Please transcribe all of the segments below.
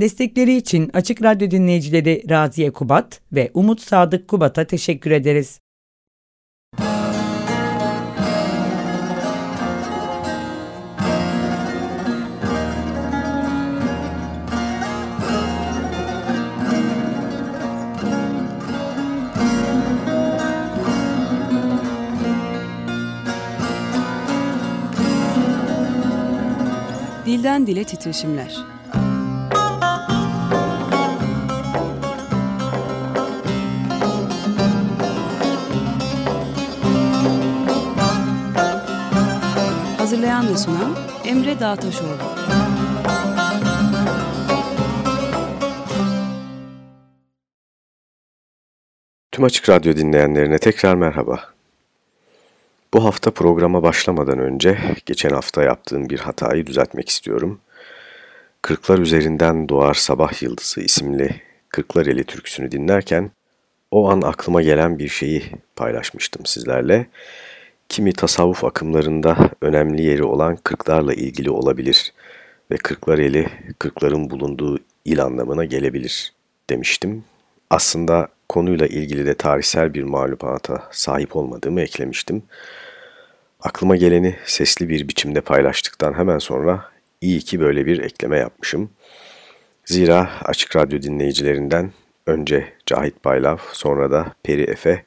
Destekleri için Açık Radyo dinleyicileri Raziye Kubat ve Umut Sadık Kubat'a teşekkür ederiz. Dilden Dile Titreşimler Hazırlayan ve sunan Emre Dağtaşoğlu. Tüm Açık Radyo dinleyenlerine tekrar merhaba. Bu hafta programa başlamadan önce geçen hafta yaptığım bir hatayı düzeltmek istiyorum. Kırklar üzerinden doğar sabah yıldızı isimli Kırklareli türküsünü dinlerken o an aklıma gelen bir şeyi paylaşmıştım sizlerle kimi tasavvuf akımlarında önemli yeri olan kırklarla ilgili olabilir ve kırklar eli kırkların bulunduğu il anlamına gelebilir demiştim. Aslında konuyla ilgili de tarihsel bir malumata sahip olmadığımı eklemiştim. Aklıma geleni sesli bir biçimde paylaştıktan hemen sonra iyi ki böyle bir ekleme yapmışım. Zira Açık Radyo dinleyicilerinden önce Cahit Baylav sonra da Peri Efe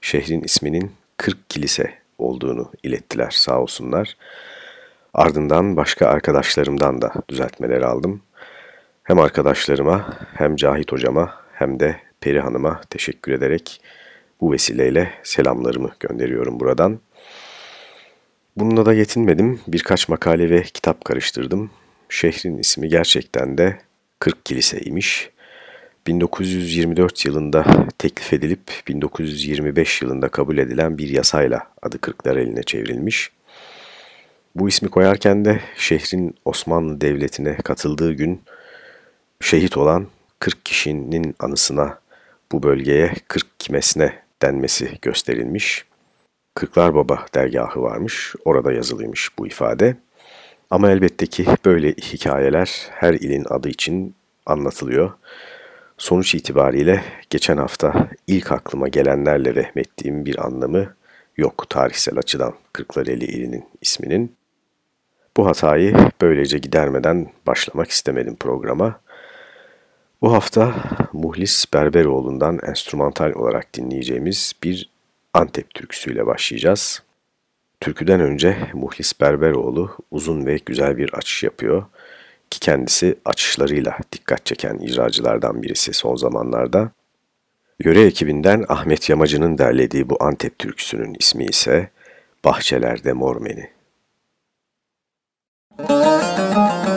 şehrin isminin Kırk Kilise olduğunu ilettiler sağ olsunlar. Ardından başka arkadaşlarımdan da düzeltmeler aldım. Hem arkadaşlarıma hem Cahit hocama hem de Peri Hanım'a teşekkür ederek bu vesileyle selamlarımı gönderiyorum buradan. Bununla da yetinmedim. Birkaç makale ve kitap karıştırdım. Şehrin ismi gerçekten de Kırk Kilise'ymiş. 1924 yılında teklif edilip 1925 yılında kabul edilen bir yasayla adı Kırklar eline çevrilmiş. Bu ismi koyarken de şehrin Osmanlı Devleti'ne katıldığı gün şehit olan 40 kişinin anısına bu bölgeye 40 kimesine denmesi gösterilmiş. Kırklar Baba dergahı varmış, orada yazılıymış bu ifade. Ama elbette ki böyle hikayeler her ilin adı için anlatılıyor. Sonuç itibariyle geçen hafta ilk aklıma gelenlerle vehmettiğim bir anlamı yok tarihsel açıdan Kırklareli ilinin isminin. Bu hatayı böylece gidermeden başlamak istemedim programa. Bu hafta Muhlis Berberoğlu'ndan enstrümantal olarak dinleyeceğimiz bir Antep türküsüyle başlayacağız. Türküden önce Muhlis Berberoğlu uzun ve güzel bir açış yapıyor ki kendisi açışlarıyla dikkat çeken icracılardan birisi son zamanlarda. Yöre ekibinden Ahmet Yamacı'nın derlediği bu Antep türküsünün ismi ise Bahçelerde Mormeni. Müzik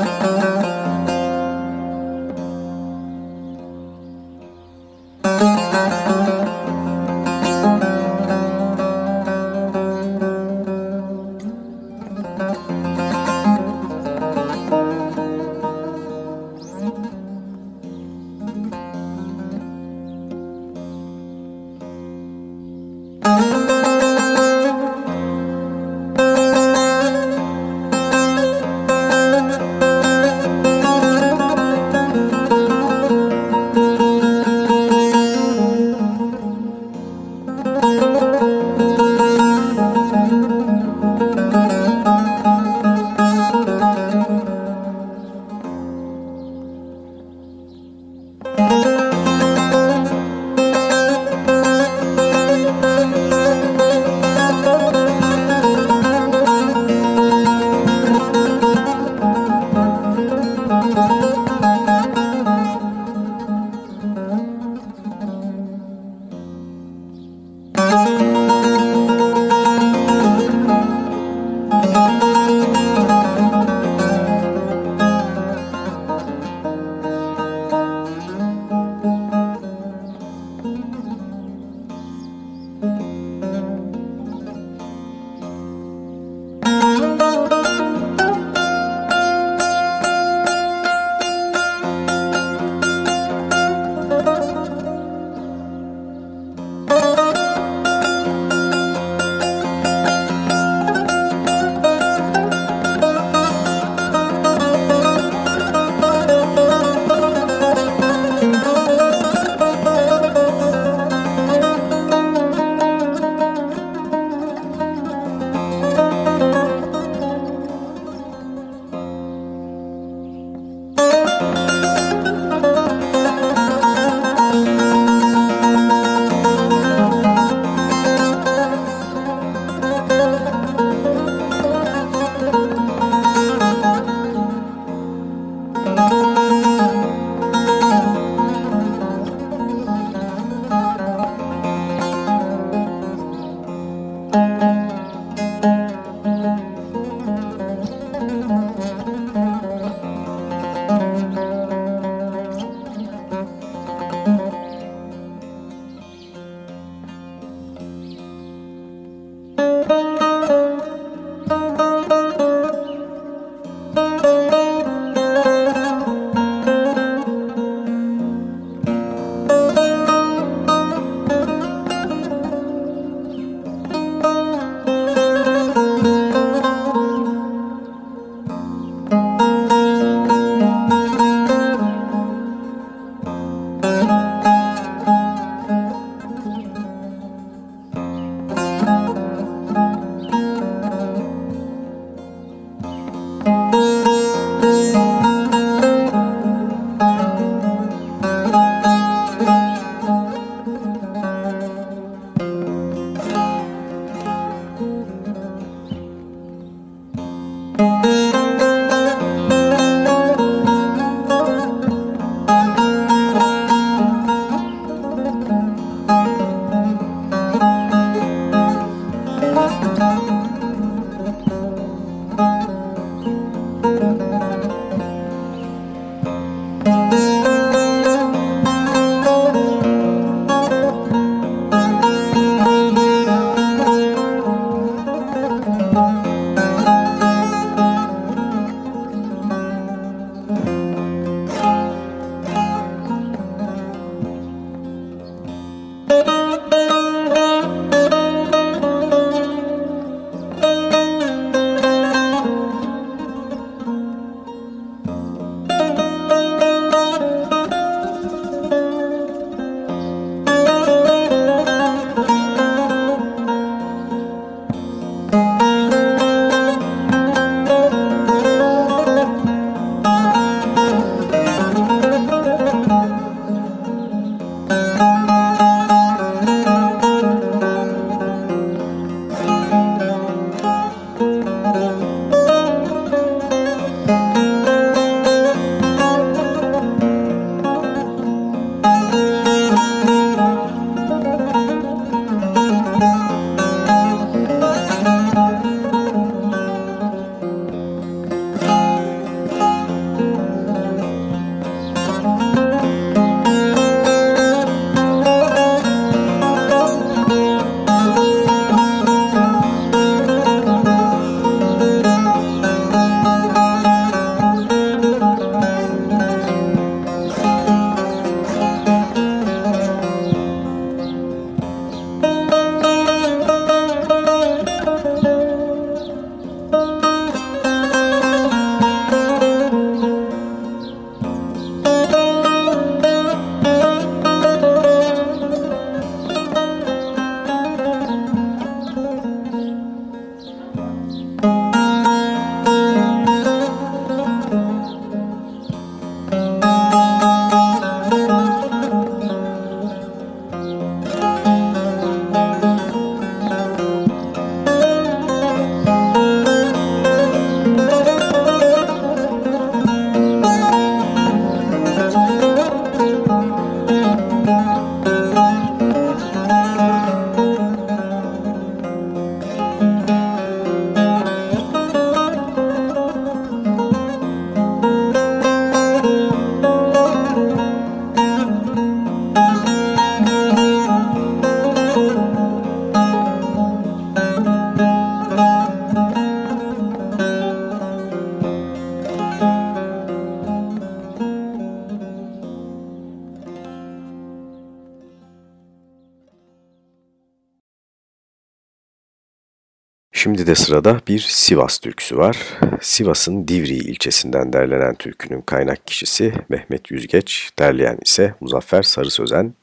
sırada bir Sivas türküsü var. Sivas'ın Divri ilçesinden derlenen türkünün kaynak kişisi Mehmet Yüzgeç, derleyen ise Muzaffer Sarı Sözen.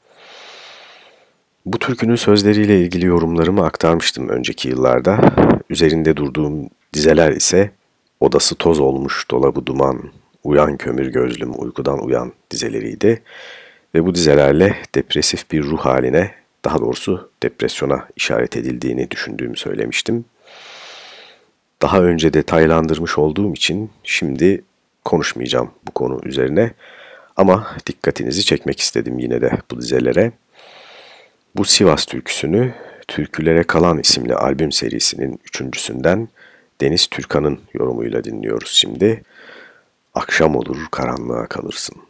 Bu türkünün sözleriyle ilgili yorumlarımı aktarmıştım önceki yıllarda. Üzerinde durduğum dizeler ise Odası toz olmuş, dolabı duman, uyan kömür gözlüm, uykudan uyan dizeleriydi. Ve bu dizelerle depresif bir ruh haline, daha doğrusu depresyona işaret edildiğini düşündüğümü söylemiştim. Daha önce detaylandırmış olduğum için şimdi konuşmayacağım bu konu üzerine. Ama dikkatinizi çekmek istedim yine de bu dizelere. Bu Sivas türküsünü Türkülere Kalan isimli albüm serisinin üçüncüsünden Deniz Türkan'ın yorumuyla dinliyoruz şimdi. Akşam olur karanlığa kalırsın.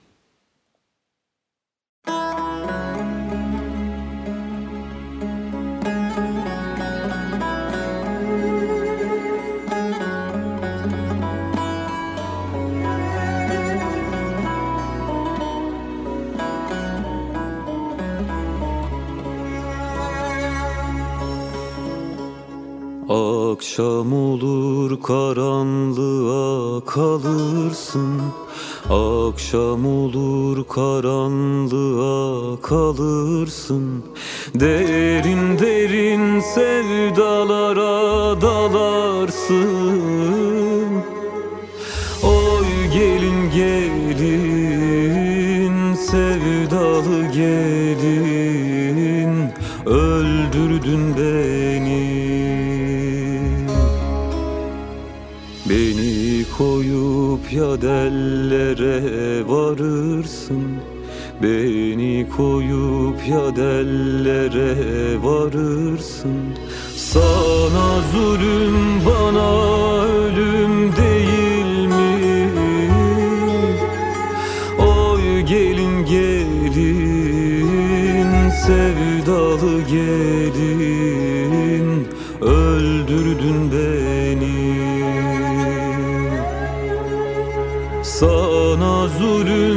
Akşam olur karanlığa kalırsın. Akşam olur karanlığa kalırsın. Derin derin sevdalara dalarsın. Oy gelin gelin sevdalı gelin. Öldürdün koyup ya dellere varırsın. Beni koyup ya dellere varırsın. Sana zulüm bana ölüm değil mi? Oy gelin gelin sevdalı gelin sana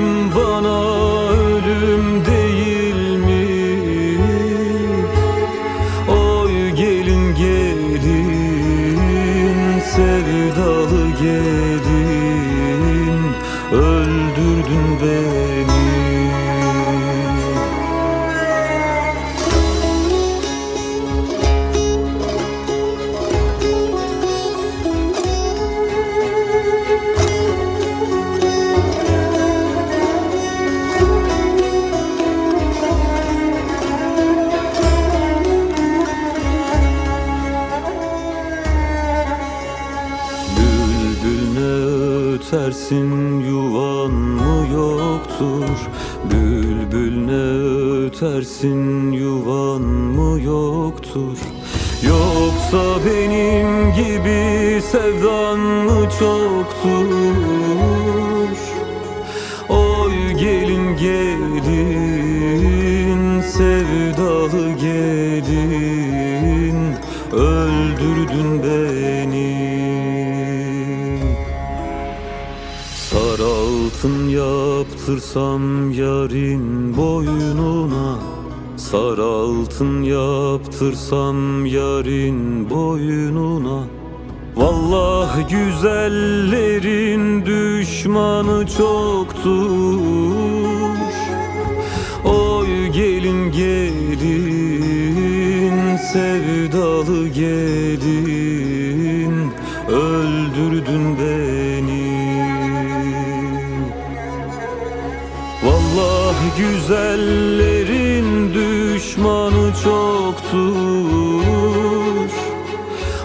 Vallahi güzellerin düşmanı çoktur.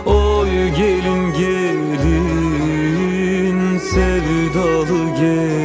Oy gelin gelin sevdalı gelin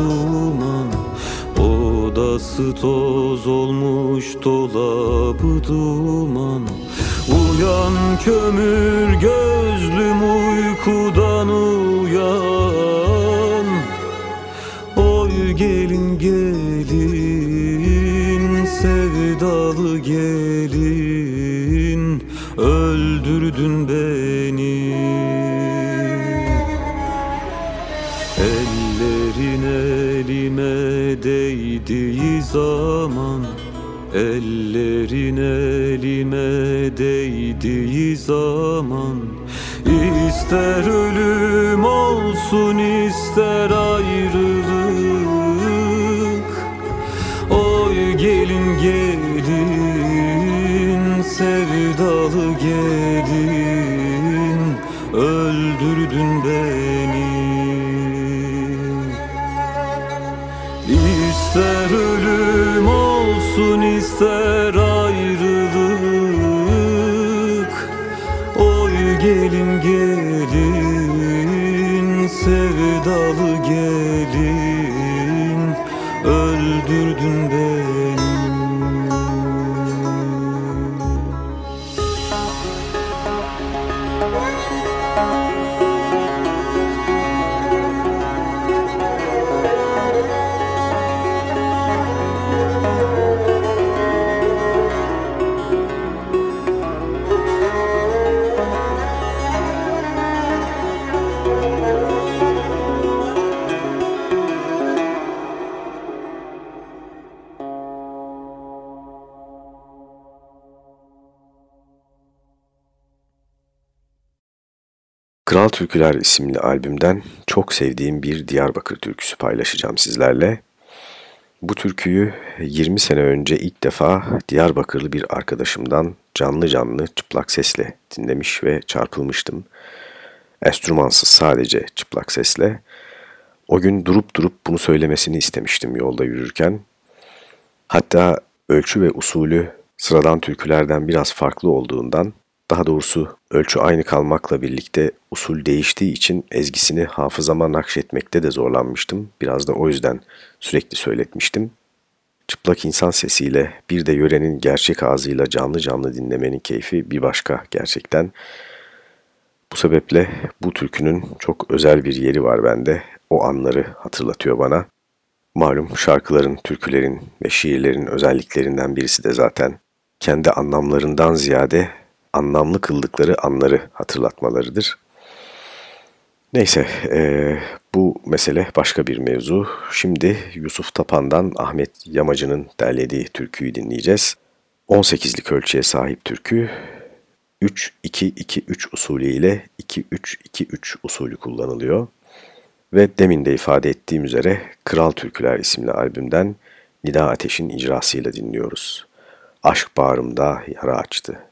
duman Odası toz olmuş dolabı duman. Uyan kömür gözlüm uykudan uyan elime değdiği zaman? Ellerin elime değdiği zaman. İster ölüm olsun ister ayrılık. Oy gelin gelin sevdalı gelin. Öldürdün beni İster ölüm olsun ister ayrılık. Oy gelin gelin sevdalı gelin. Öldürdün beni Türküler isimli albümden çok sevdiğim bir Diyarbakır türküsü paylaşacağım sizlerle. Bu türküyü 20 sene önce ilk defa Diyarbakırlı bir arkadaşımdan canlı canlı çıplak sesle dinlemiş ve çarpılmıştım. Enstrümansız sadece çıplak sesle. O gün durup durup bunu söylemesini istemiştim yolda yürürken. Hatta ölçü ve usulü sıradan türkülerden biraz farklı olduğundan daha doğrusu ölçü aynı kalmakla birlikte usul değiştiği için ezgisini hafızama nakşetmekte de zorlanmıştım. Biraz da o yüzden sürekli söyletmiştim. Çıplak insan sesiyle bir de yörenin gerçek ağzıyla canlı canlı dinlemenin keyfi bir başka gerçekten. Bu sebeple bu türkünün çok özel bir yeri var bende. O anları hatırlatıyor bana. Malum şarkıların, türkülerin ve şiirlerin özelliklerinden birisi de zaten kendi anlamlarından ziyade anlamlı kıldıkları anları hatırlatmalarıdır. Neyse, e, bu mesele başka bir mevzu. Şimdi Yusuf Tapan'dan Ahmet Yamacı'nın derlediği türküyü dinleyeceğiz. 18'lik ölçüye sahip türkü 3-2-2-3 usulü ile 2-3-2-3 usulü kullanılıyor. Ve demin de ifade ettiğim üzere Kral Türküler isimli albümden Nida Ateş'in icrasıyla dinliyoruz. Aşk bağrımda yara açtı.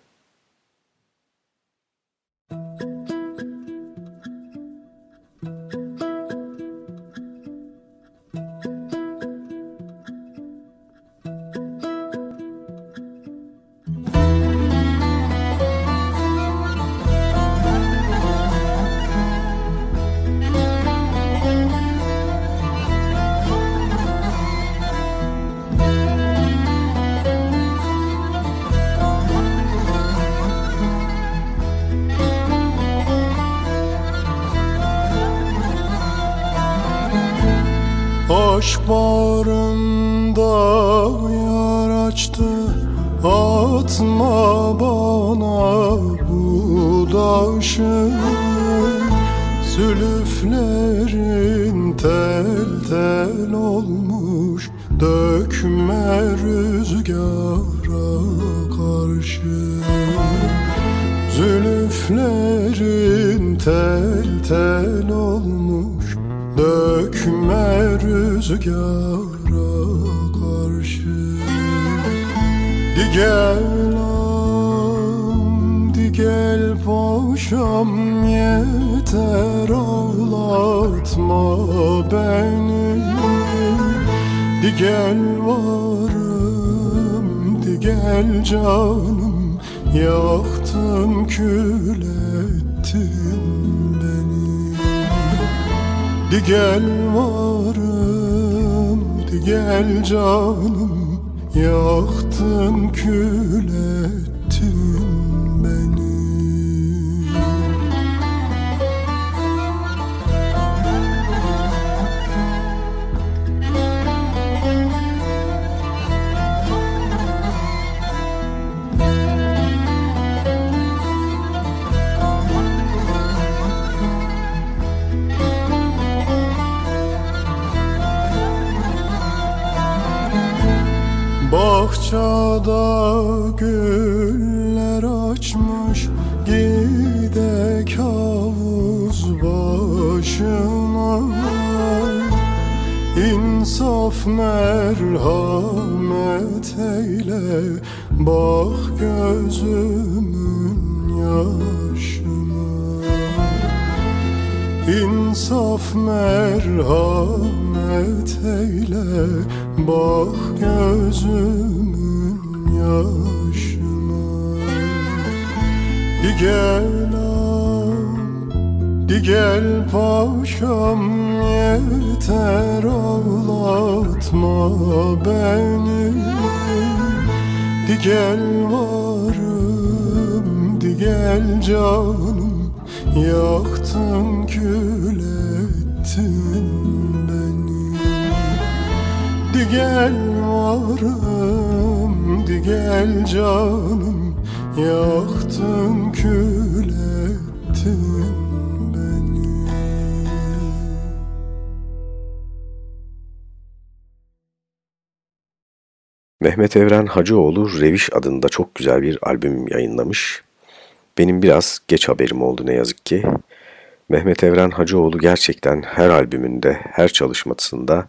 Rüzgara karşı. Di gel am, di gel paşam Yeter ağlatma beni. Di gel varım, di gel canım Yaktın kül ettin beni. Di gel varım, gel canım yaktın kül merhamet eyle. Bak gözümün yaşına İnsaf merhamet eyle. Bak gözümün yaşına Di gel ağam, di gel paşam Yeter ağlatma beni. Di gel varım, di gel canım. Yaktın kül ettin beni. Di gel varım, di gel canım. Yaktın kül Mehmet Evren Hacıoğlu Reviş adında çok güzel bir albüm yayınlamış. Benim biraz geç haberim oldu ne yazık ki. Mehmet Evren Hacıoğlu gerçekten her albümünde, her çalışmasında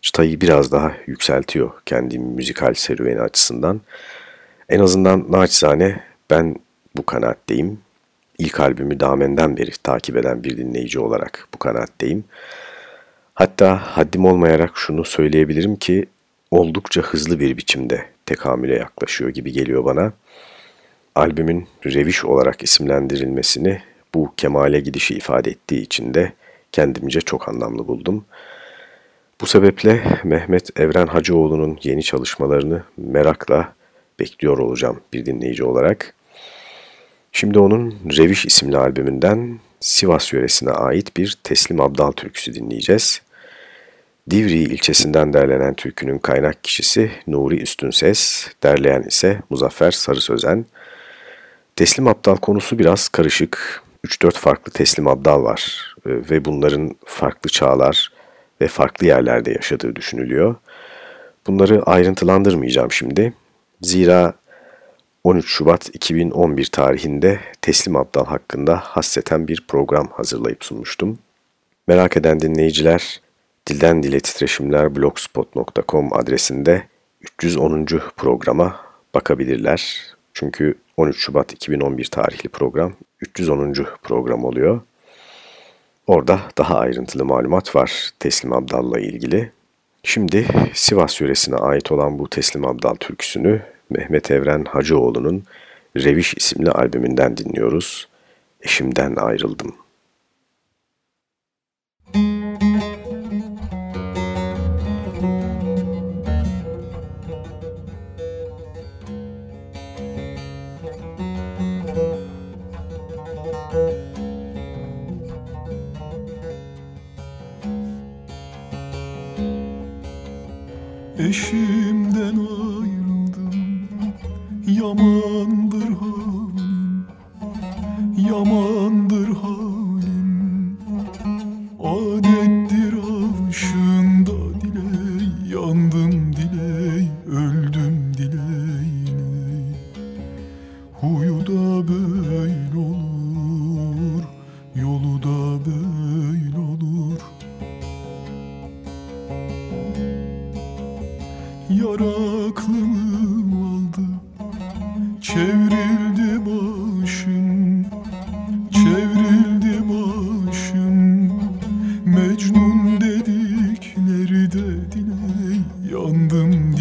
çıtayı biraz daha yükseltiyor kendi müzikal serüveni açısından. En azından naçizane ben bu kanaatteyim. İlk albümü Damen'den beri takip eden bir dinleyici olarak bu kanaatteyim. Hatta haddim olmayarak şunu söyleyebilirim ki oldukça hızlı bir biçimde tekamüle yaklaşıyor gibi geliyor bana. Albümün Reviş olarak isimlendirilmesini bu kemale gidişi ifade ettiği için de kendimce çok anlamlı buldum. Bu sebeple Mehmet Evren Hacıoğlu'nun yeni çalışmalarını merakla bekliyor olacağım bir dinleyici olarak. Şimdi onun Reviş isimli albümünden Sivas yöresine ait bir Teslim Abdal türküsü dinleyeceğiz. Divri ilçesinden derlenen türkünün kaynak kişisi Nuri Üstünses, derleyen ise Muzaffer Sarı Sözen. Teslim Abdal konusu biraz karışık. 3-4 farklı Teslim Abdal var e, ve bunların farklı çağlar ve farklı yerlerde yaşadığı düşünülüyor. Bunları ayrıntılandırmayacağım şimdi. Zira 13 Şubat 2011 tarihinde Teslim Abdal hakkında hasseten bir program hazırlayıp sunmuştum. Merak eden dinleyiciler Dilden Dile Titreşimler blogspot.com adresinde 310. programa bakabilirler. Çünkü 13 Şubat 2011 tarihli program 310. program oluyor. Orada daha ayrıntılı malumat var Teslim Abdal'la ilgili. Şimdi Sivas yöresine ait olan bu Teslim Abdal türküsünü Mehmet Evren Hacıoğlu'nun Reviş isimli albümünden dinliyoruz. Eşimden ayrıldım. Diley Yandım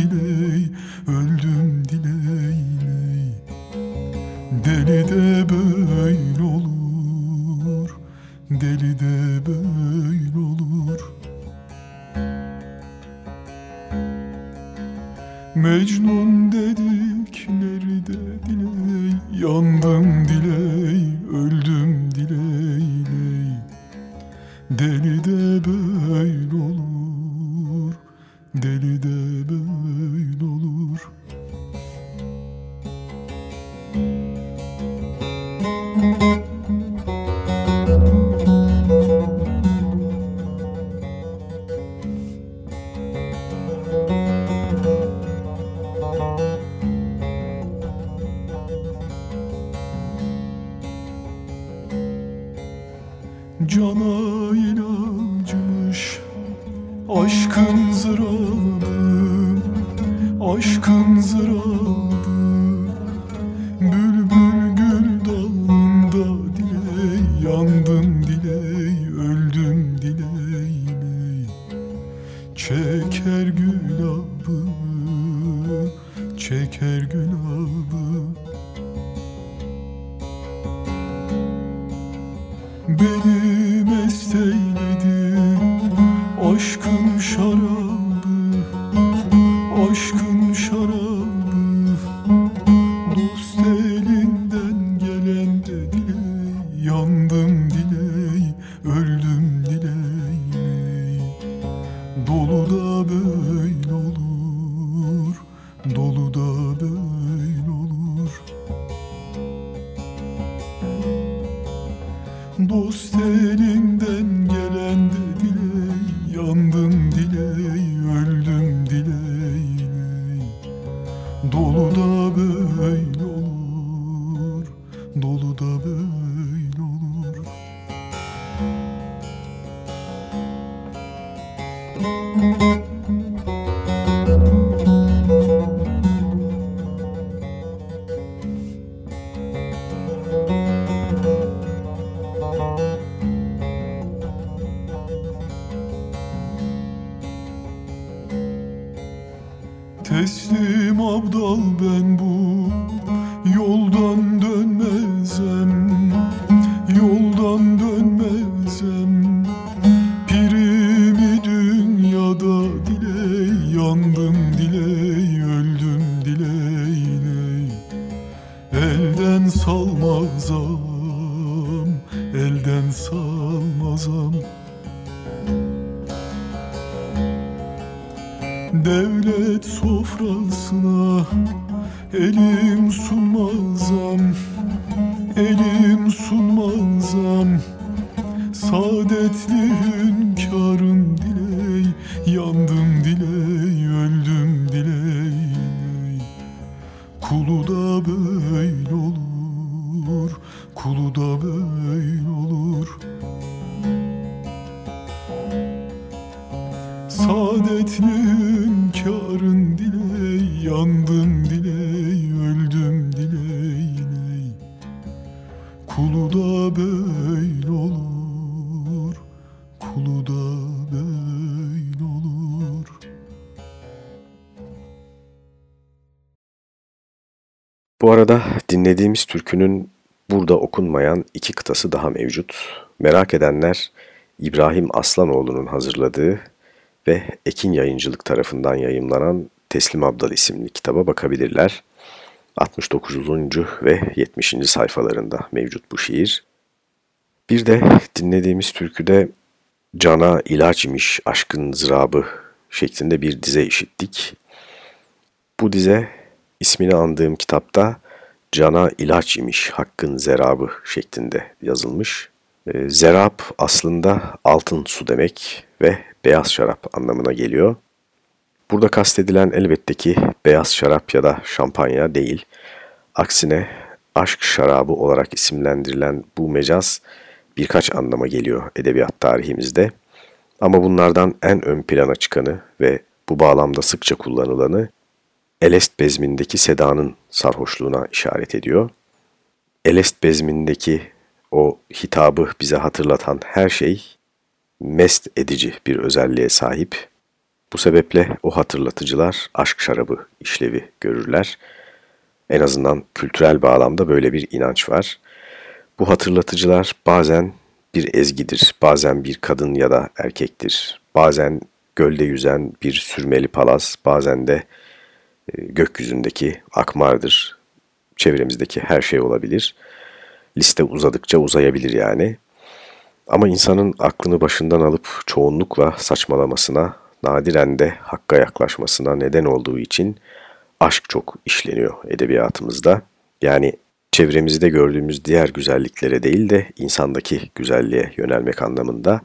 Yandım diley, öldüm diley. Kulu da böyle olur Kulu da böyle olur Bu arada dinlediğimiz türkünün burada okunmayan iki kıtası daha mevcut. Merak edenler İbrahim Aslanoğlu'nun hazırladığı ve Ekin Yayıncılık tarafından yayımlanan Teslim Abdal isimli kitaba bakabilirler. 69. ve 70. sayfalarında mevcut bu şiir. Bir de dinlediğimiz türküde Cana ilaç imiş aşkın zırabı şeklinde bir dize işittik. Bu dize ismini andığım kitapta Cana ilaç imiş hakkın zerabı şeklinde yazılmış. E, zerab aslında altın su demek ve beyaz şarap anlamına geliyor. Burada kastedilen elbette ki beyaz şarap ya da şampanya değil. Aksine aşk şarabı olarak isimlendirilen bu mecaz birkaç anlama geliyor edebiyat tarihimizde. Ama bunlardan en ön plana çıkanı ve bu bağlamda sıkça kullanılanı Elest bezmindeki sedanın sarhoşluğuna işaret ediyor. Elest bezmindeki o hitabı bize hatırlatan her şey mest edici bir özelliğe sahip. Bu sebeple o hatırlatıcılar aşk şarabı işlevi görürler. En azından kültürel bağlamda böyle bir inanç var. Bu hatırlatıcılar bazen bir ezgidir, bazen bir kadın ya da erkektir, bazen gölde yüzen bir sürmeli palas, bazen de e, gökyüzündeki akmardır, çevremizdeki her şey olabilir. Liste uzadıkça uzayabilir yani. Ama insanın aklını başından alıp çoğunlukla saçmalamasına, nadiren de hakka yaklaşmasına neden olduğu için aşk çok işleniyor edebiyatımızda. Yani çevremizde gördüğümüz diğer güzelliklere değil de insandaki güzelliğe yönelmek anlamında.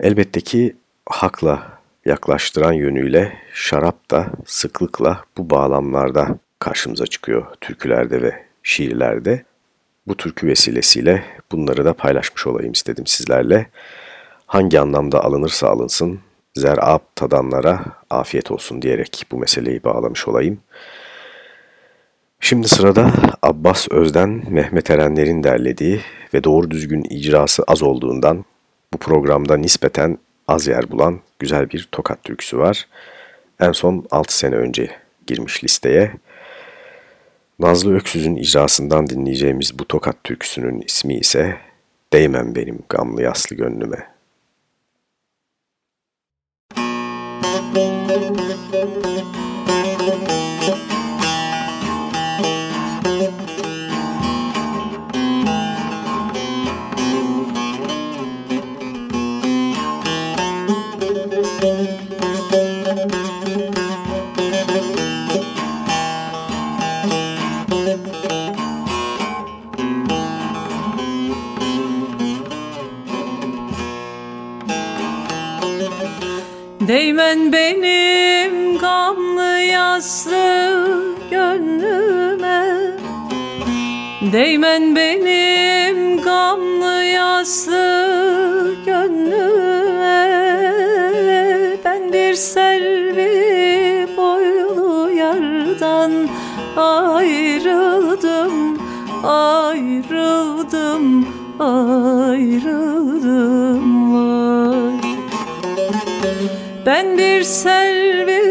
Elbette ki hakla yaklaştıran yönüyle şarap da sıklıkla bu bağlamlarda karşımıza çıkıyor türkülerde ve şiirlerde. Bu türkü vesilesiyle bunları da paylaşmış olayım istedim sizlerle. Hangi anlamda alınırsa alınsın, zerab tadanlara afiyet olsun diyerek bu meseleyi bağlamış olayım. Şimdi sırada Abbas Özden, Mehmet Erenler'in derlediği ve doğru düzgün icrası az olduğundan bu programda nispeten az yer bulan güzel bir tokat türküsü var. En son 6 sene önce girmiş listeye. Nazlı Öksüz'ün icrasından dinleyeceğimiz bu tokat türküsünün ismi ise Değmem Benim Gamlı Yaslı Gönlüme. Thank you. Benim gamlı yaslı gönlüme. Değmen benim gamlı yaslı gönlüme. Ben bir selvi boylu yardan ayrıldım Ayrıldım, ayrıldım ben bir selvi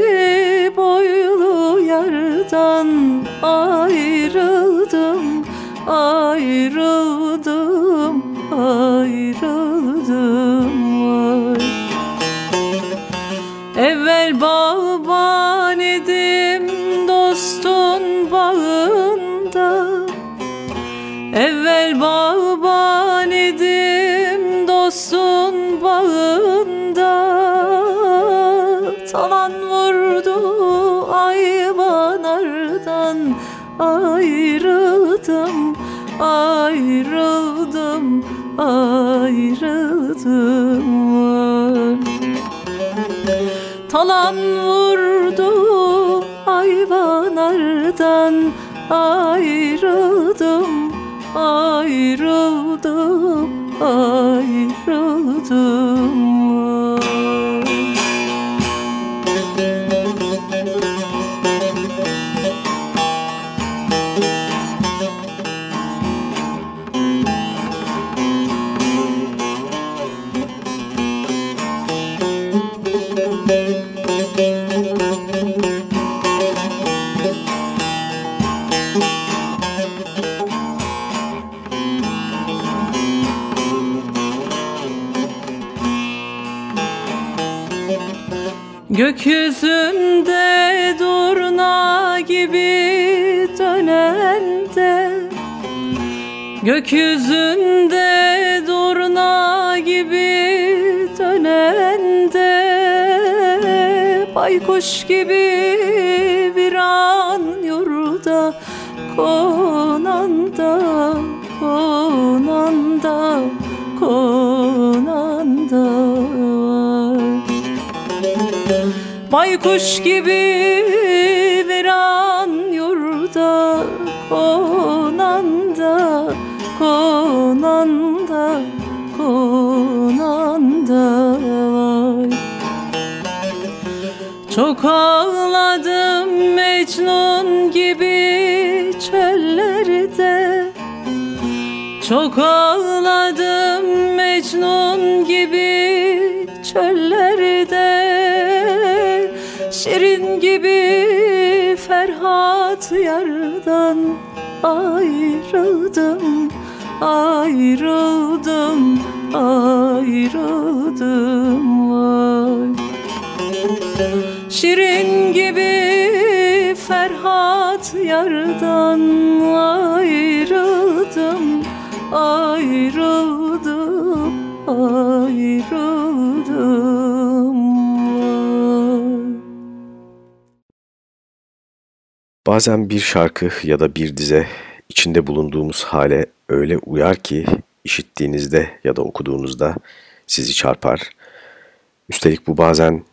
boylu yardan ayrıldım, ayrıldım, ayrıldım vay. Evvel bağban idim dostun bağında Evvel bağban Talan vurdu ayvanardan Ayrıldım, ayrıldım, ayrıldım. Talan vurdu ayvanardan Ayrıldım, ayrıldım, ayrıldım Gökyüzünde durna gibi dönen de Baykuş gibi viran yurda konanda konanda konanda Baykuş gibi Çok ağladım Mecnun gibi çöllerde. Çok ağladım Mecnun gibi çöllerde. Şirin gibi Ferhat yardan ayrıldım Ayrıldım, ayrıldım yardan ayrıldım ayrıldım ayrıldım Bazen bir şarkı ya da bir dize içinde bulunduğumuz hale öyle uyar ki işittiğinizde ya da okuduğunuzda sizi çarpar. Üstelik bu bazen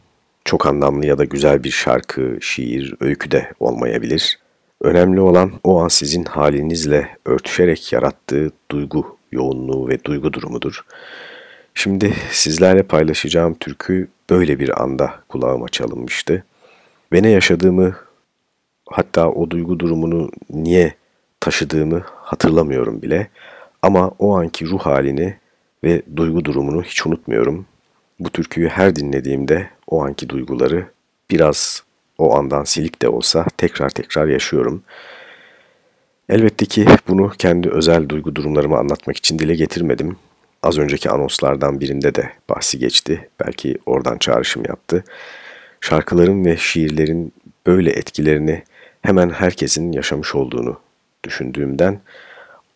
çok anlamlı ya da güzel bir şarkı, şiir, öykü de olmayabilir. Önemli olan o an sizin halinizle örtüşerek yarattığı duygu yoğunluğu ve duygu durumudur. Şimdi sizlerle paylaşacağım türkü böyle bir anda kulağıma çalınmıştı. Ve ne yaşadığımı hatta o duygu durumunu niye taşıdığımı hatırlamıyorum bile. Ama o anki ruh halini ve duygu durumunu hiç unutmuyorum. Bu türküyü her dinlediğimde o anki duyguları biraz o andan silik de olsa tekrar tekrar yaşıyorum. Elbette ki bunu kendi özel duygu durumlarımı anlatmak için dile getirmedim. Az önceki anonslardan birinde de bahsi geçti. Belki oradan çağrışım yaptı. Şarkıların ve şiirlerin böyle etkilerini hemen herkesin yaşamış olduğunu düşündüğümden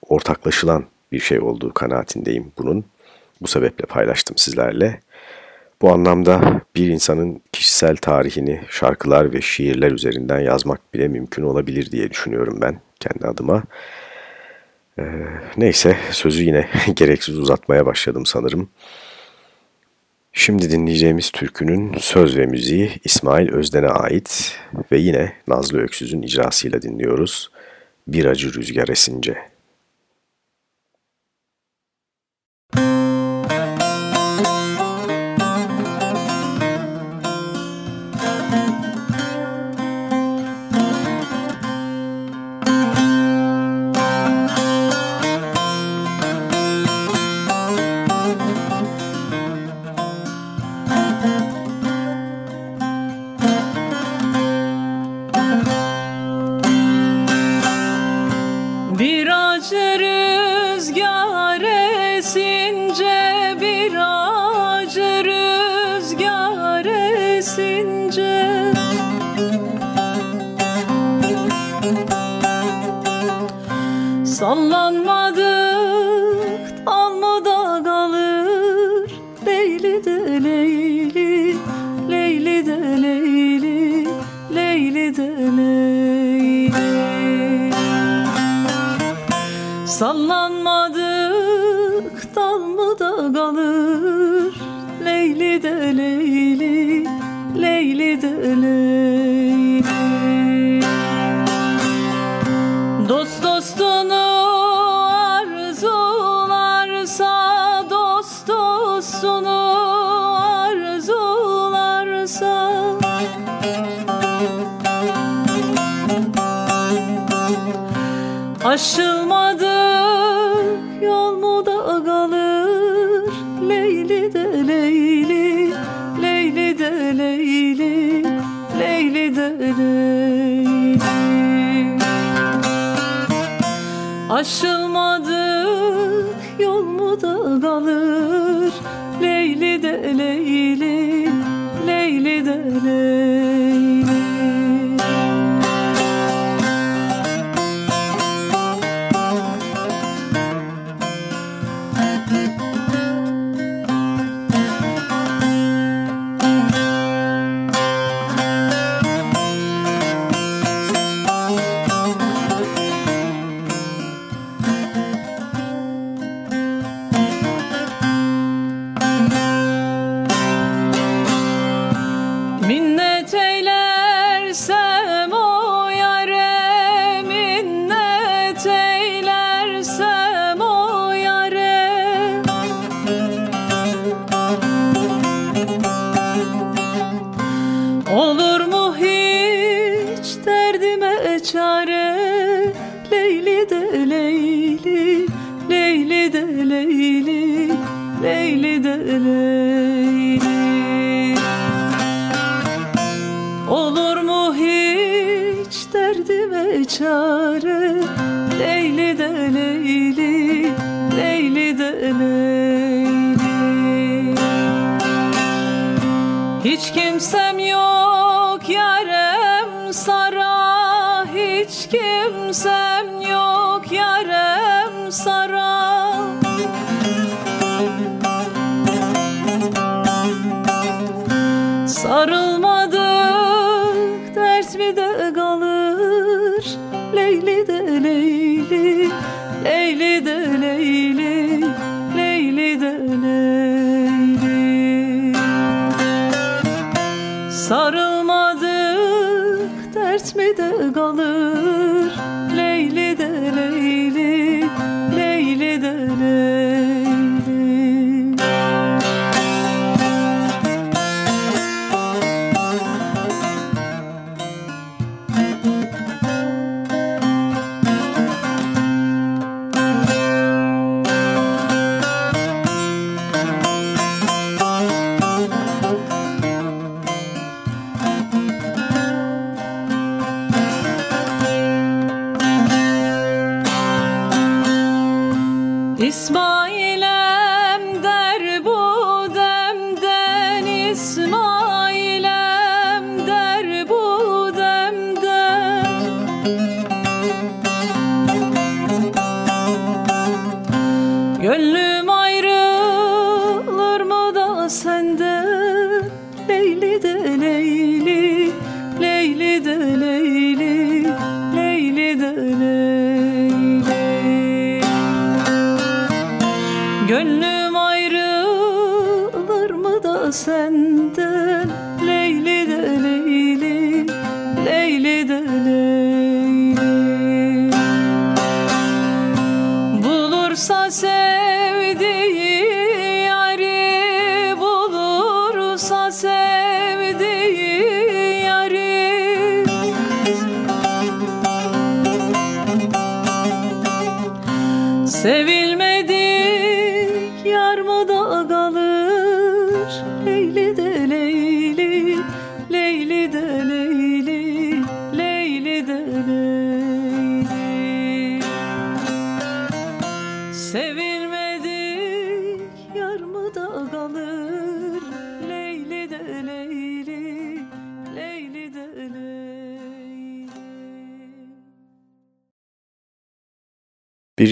ortaklaşılan bir şey olduğu kanaatindeyim bunun. Bu sebeple paylaştım sizlerle. Bu anlamda bir insanın kişisel tarihini şarkılar ve şiirler üzerinden yazmak bile mümkün olabilir diye düşünüyorum ben kendi adıma. Ee, neyse sözü yine gereksiz uzatmaya başladım sanırım. Şimdi dinleyeceğimiz türkünün söz ve müziği İsmail Özden'e ait ve yine Nazlı Öksüz'ün icrasıyla dinliyoruz. Bir acı rüzgar esince. Aşılmadı etmədə qalır.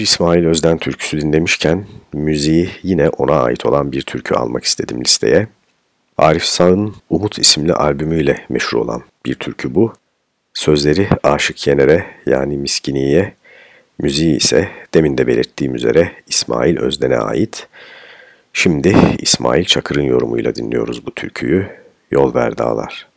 İsmail Özden türküsü dinlemişken müziği yine ona ait olan bir türkü almak istedim listeye. Arif Sağ'ın Umut isimli albümüyle meşhur olan bir türkü bu. Sözleri Aşık Yener'e yani Miskini'ye, müziği ise demin de belirttiğim üzere İsmail Özden'e ait. Şimdi İsmail Çakır'ın yorumuyla dinliyoruz bu türküyü. Yol ver dağlar.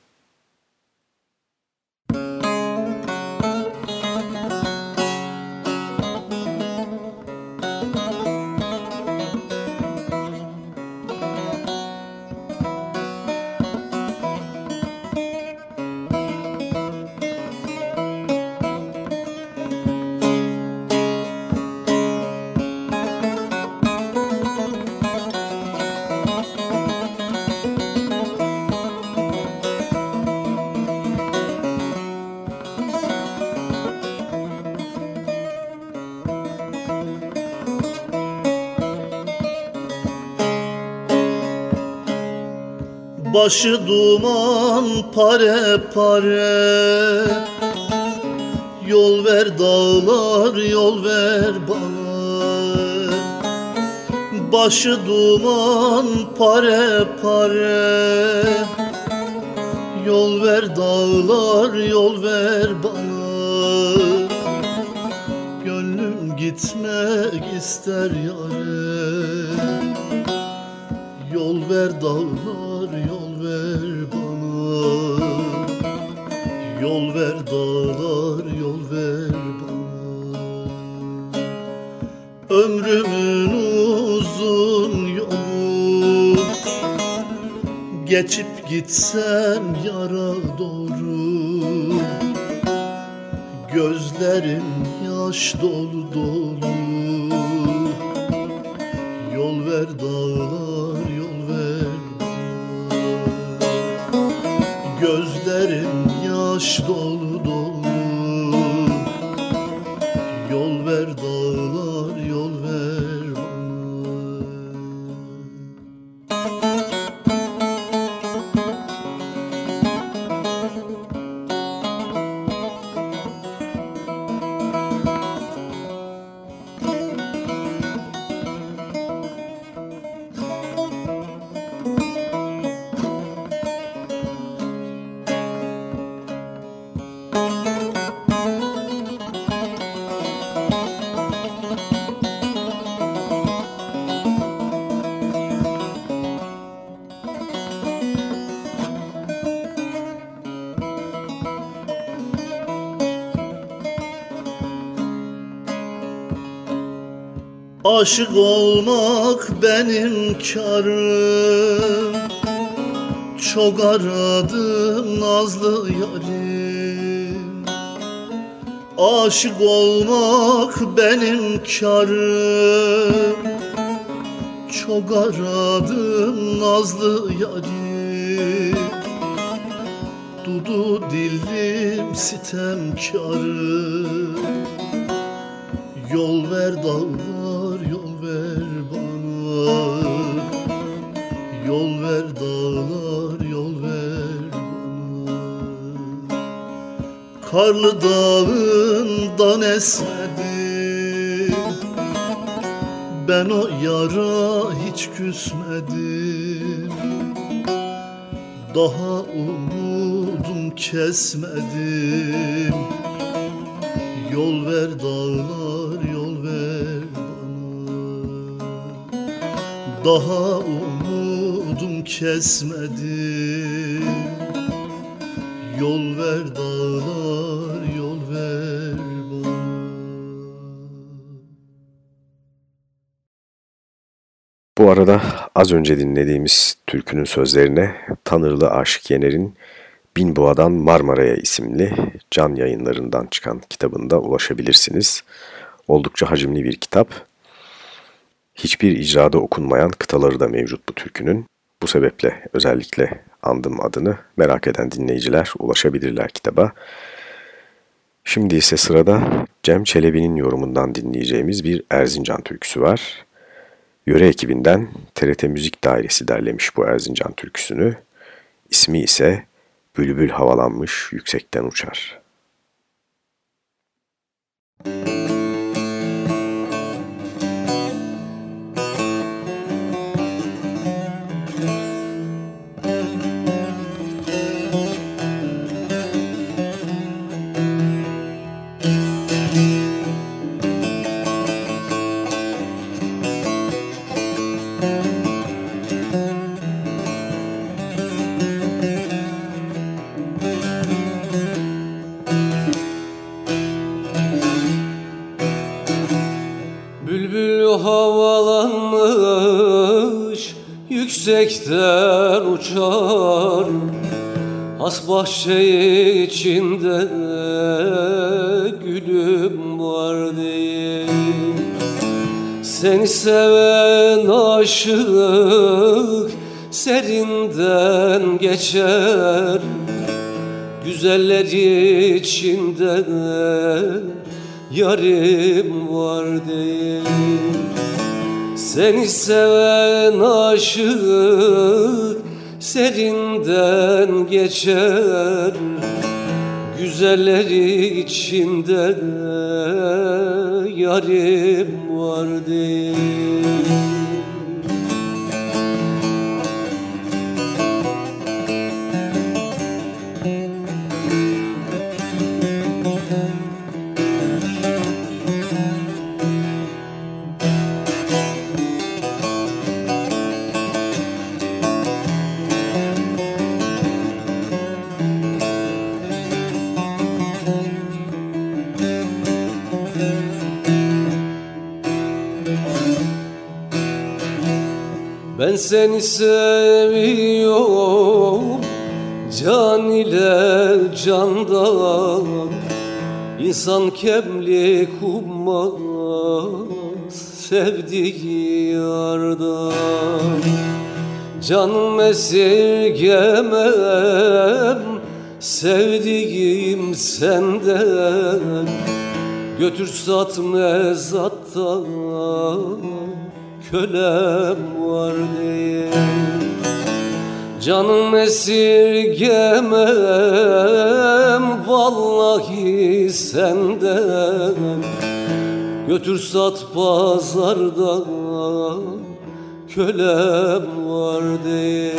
Başı duman pare pare. Yol ver dağlar yol ver bana Başı duman pare pare. Yol ver dağlar yol ver bana Gönlüm gitmek ister yare Yol ver dağlar yol Yol ver dağlar yol ver bana. Ömrümün uzun yolu Geçip gitsem yara doğru. Gözlerim yaş dolu dolu yaş Aşık olmak benim karım. Çok aradım nazlı yarim. Aşık olmak benim karım. Çok aradım nazlı yarim. Dudu dilim sitemkarım Yol ver dağlar Karlı dağından esmedim. Ben o yara hiç küsmedim. Daha umudum kesmedim. Yol ver dağlar yol ver bana. Daha umudum kesmedim. Yol ver dağlar Bu arada az önce dinlediğimiz türkünün sözlerine Tanrılı Aşık Yener'in Bin Boğa'dan Marmara'ya isimli can yayınlarından çıkan kitabında ulaşabilirsiniz. Oldukça hacimli bir kitap. Hiçbir icrada okunmayan kıtaları da mevcut bu türkünün. Bu sebeple özellikle andım adını merak eden dinleyiciler ulaşabilirler kitaba. Şimdi ise sırada Cem Çelebi'nin yorumundan dinleyeceğimiz bir Erzincan türküsü var. Yöre ekibinden TRT Müzik Dairesi derlemiş bu Erzincan türküsünü. İsmi ise Bülbül havalanmış yüksekten uçar. Aşık serinden geçer Güzeller içinde yarim var diye seni seven aşık serinden geçer Güzelleri içinde yarim vardır Ben seni seviyorum. Can ile candan İnsan kemli kummaz Sevdiği yardan. Canım esirgemem. Sevdiğim senden. Götür sat mezattan. Kölem var diye Canım esirgemem vallahi senden Götür sat pazarda kölem var diye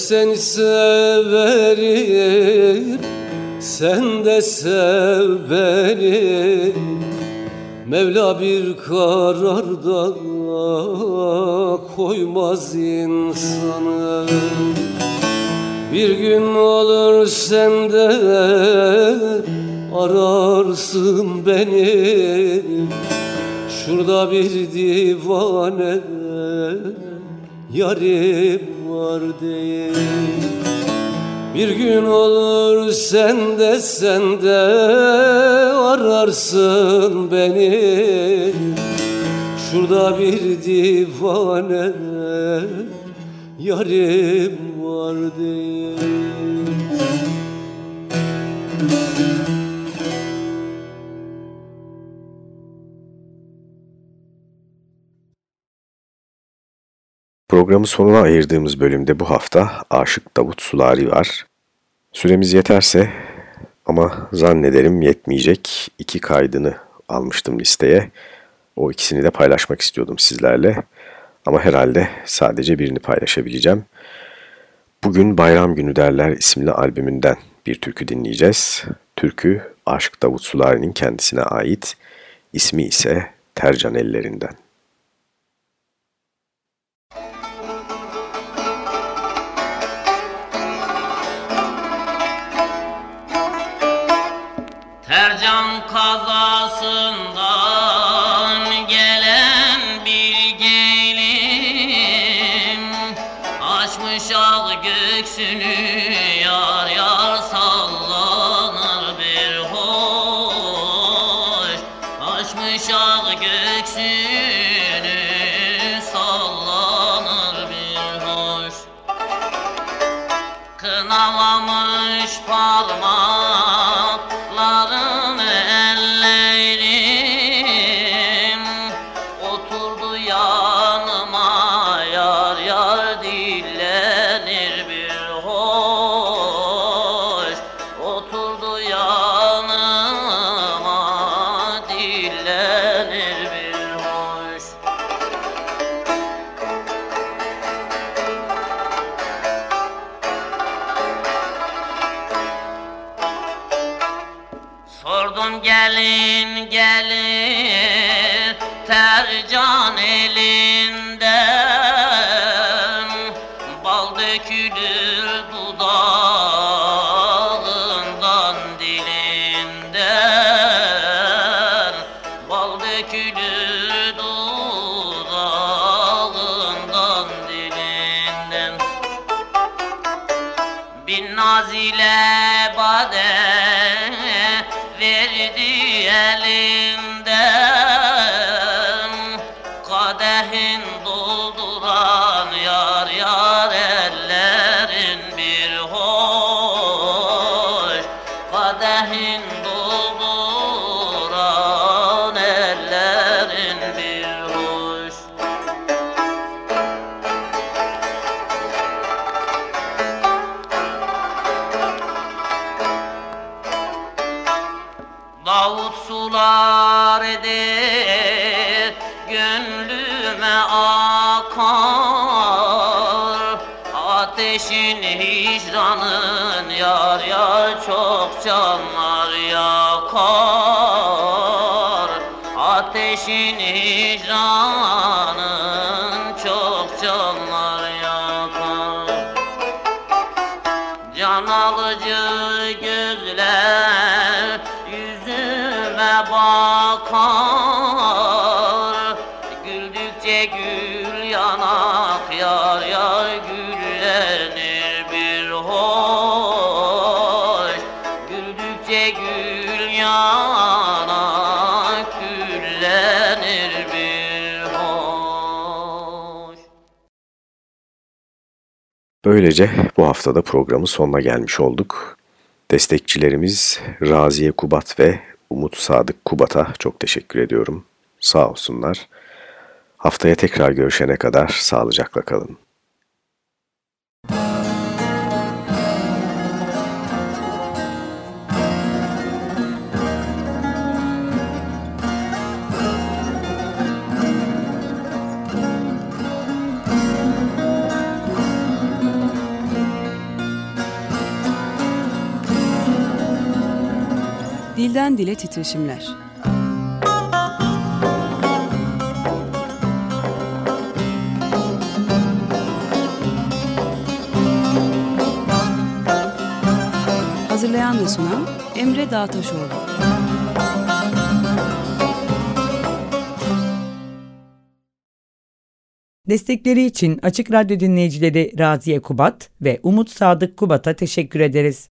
seni severim Sen de sev beni Mevla bir kararda koymaz insanı. Bir gün olur sen de ararsın beni. Şurada bir divane yarim var diye Bir gün olur sen de sen de ararsın beni. Şurada bir divane yarim var diye Programı sonuna ayırdığımız bölümde bu hafta Aşık Davut Sulari var. Süremiz yeterse ama zannederim yetmeyecek iki kaydını almıştım listeye. O ikisini de paylaşmak istiyordum sizlerle. Ama herhalde sadece birini paylaşabileceğim. Bugün Bayram Günü Derler isimli albümünden bir türkü dinleyeceğiz. Türkü Aşık Davut Sulari'nin kendisine ait, ismi ise Tercan Ellerinden. Tercan kazasından gelen bir gelin Açmış ağ göksünü yar yar sallanır bir hoş. Açmış ağ göksünü sallanır bir hoş. Kınalamış parmaklarını çok canlar yakar. Ateşin hicranın çok canlar Böylece bu haftada programın sonuna gelmiş olduk. Destekçilerimiz Raziye Kubat ve Umut Sadık Kubat'a çok teşekkür ediyorum. Sağ olsunlar. Haftaya tekrar görüşene kadar sağlıcakla kalın. Dilden Dile Titreşimler Hazırlayan ve sunan Emre Dağtaşoğlu. Destekleri için Açık Radyo dinleyicileri Raziye Kubat ve Umut Sadık Kubat'a teşekkür ederiz.